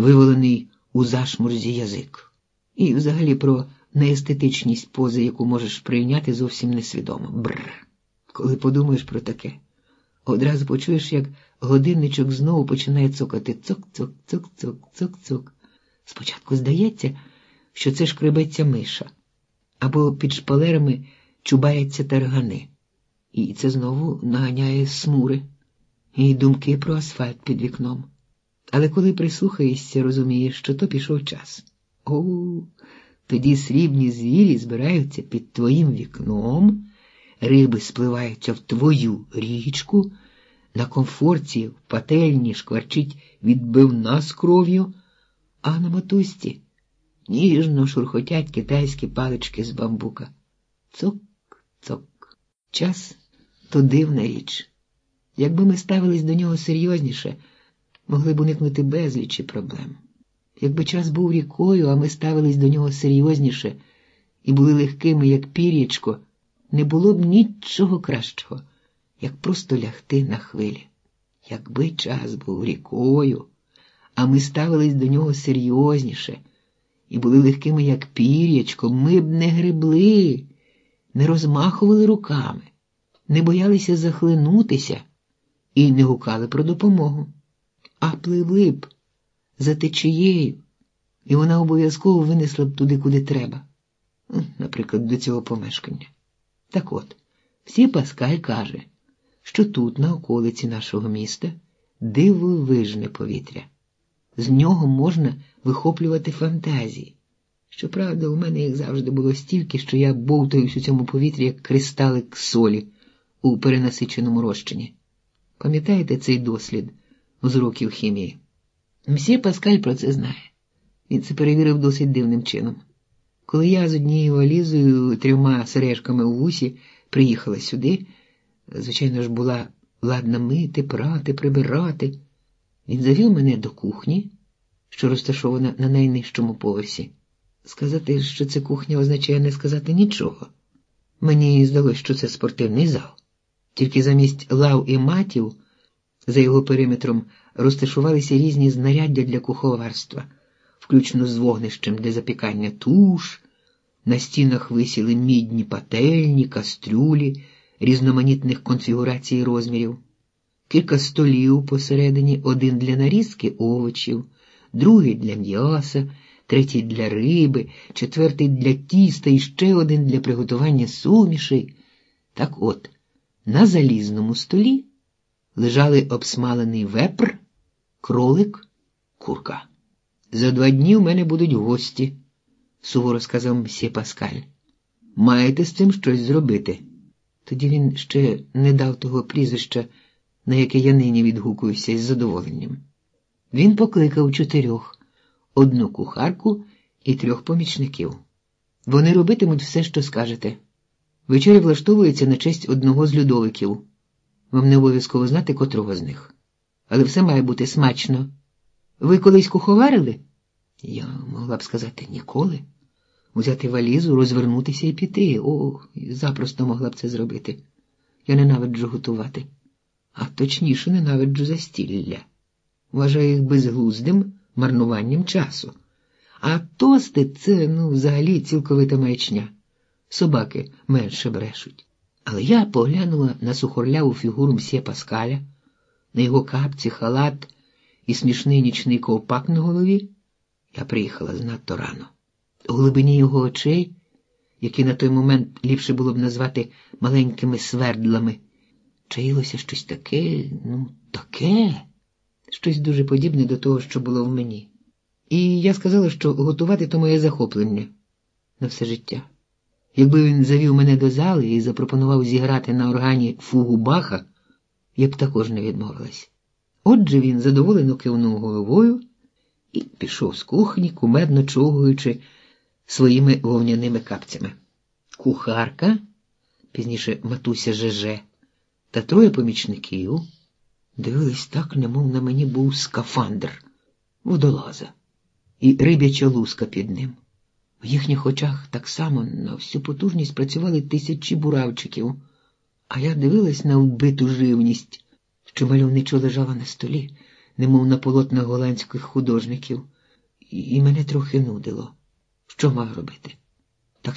виволений у зашмурзі язик, і взагалі про неестетичність пози, яку можеш прийняти зовсім несвідомо. Бррр. Коли подумаєш про таке, одразу почуєш, як годинничок знову починає цокати цок-цок, цок-цок, цок-цок. Спочатку здається, що це шкребеться миша, або під шпалерами чубаються таргани, і це знову наганяє смури і думки про асфальт під вікном. Але коли прислухаєшся, розумієш, що то пішов час. О, тоді срібні звірі збираються під твоїм вікном, риби спливаються в твою річку, на комфорті в пательні шкварчить відбивна з кров'ю, а на мотузці ніжно шурхотять китайські палички з бамбука. Цок, цок. Час то дивна річ. Якби ми ставились до нього серйозніше, могли б уникнути безлічі проблем. Якби час був рікою, а ми ставились до нього серйозніше і були легкими, як пір'ячко, не було б нічого кращого, як просто лягти на хвилі. Якби час був рікою, а ми ставились до нього серйозніше і були легкими, як пір'ячко, ми б не гребли, не розмахували руками, не боялися захлинутися і не гукали про допомогу, а пливли б за течією, і вона обов'язково винесла б туди, куди треба, наприклад, до цього помешкання. Так от, всі Паскаль каже, що тут, на околиці нашого міста, дивовижне повітря. З нього можна вихоплювати фантазії. Щоправда, у мене їх завжди було стільки, що я бовтаюсь у цьому повітрі, як кристалик солі у перенасиченому розчині. Пам'ятаєте цей дослід з уроків хімії? Мсьє Паскаль про це знає. Він це перевірив досить дивним чином. Коли я з однією валізою, трьома сережками у вусі приїхала сюди, звичайно ж, була ладна мити, прати, прибирати, він завів мене до кухні, що розташована на найнижчому поверсі. Сказати, що це кухня означає не сказати нічого. Мені здалося, що це спортивний зал. Тільки замість лав і матів за його периметром розташувалися різні знаряддя для куховарства, включно з вогнищем для запікання туш, на стінах висіли мідні пательні, кастрюлі різноманітних конфігурацій розмірів, кілька столів посередині, один для нарізки овочів, другий для м'яса, третій для риби, четвертий для тіста і ще один для приготування сумішей. Так от, на залізному столі лежали обсмалений вепр, кролик, курка. За два дні у мене будуть гості, суворо сказав мсьє Паскаль. Маєте з цим щось зробити. Тоді він ще не дав того прізвища, на яке я нині відгукуюся із задоволенням. Він покликав чотирьох, одну кухарку і трьох помічників. Вони робитимуть все, що скажете. Вечеря влаштовується на честь одного з людовиків. Вам не обов'язково знати, котрого з них. Але все має бути смачно. Ви колись куховарили? Я могла б сказати ніколи. Взяти валізу, розвернутися і піти. О, запросто могла б це зробити. Я ненавиджу готувати, а точніше ненавиджу застілля. Вважаю їх безглуздим марнуванням часу. А тости це, ну, взагалі цілковита маячня. Собаки менше брешуть. Але я поглянула на сухорляву фігуру мсьє Паскаля, на його капці, халат і смішний нічний ковпак на голові. Я приїхала знадто рано. У глибині його очей, які на той момент ліпше було б назвати маленькими свердлами, чаїлося щось таке, ну, таке, щось дуже подібне до того, що було в мені. І я сказала, що готувати то моє захоплення на все життя. Якби він завів мене до зали і запропонував зіграти на органі фугу баха, я б також не відмовилась. Отже він задоволено кивнув головою і пішов з кухні, кумедно чугуючи своїми вовняними капцями. Кухарка, пізніше матуся Жеже, та троє помічників дивились так, немов на мені був скафандр, водолаза, і рибяча луска під ним. В їхніх очах так само на всю потужність працювали тисячі буравчиків, а я дивилась на вбиту живність, що мальовничо лежала на столі, немов на полотнах голландських художників, і мене трохи нудило. Що мав робити?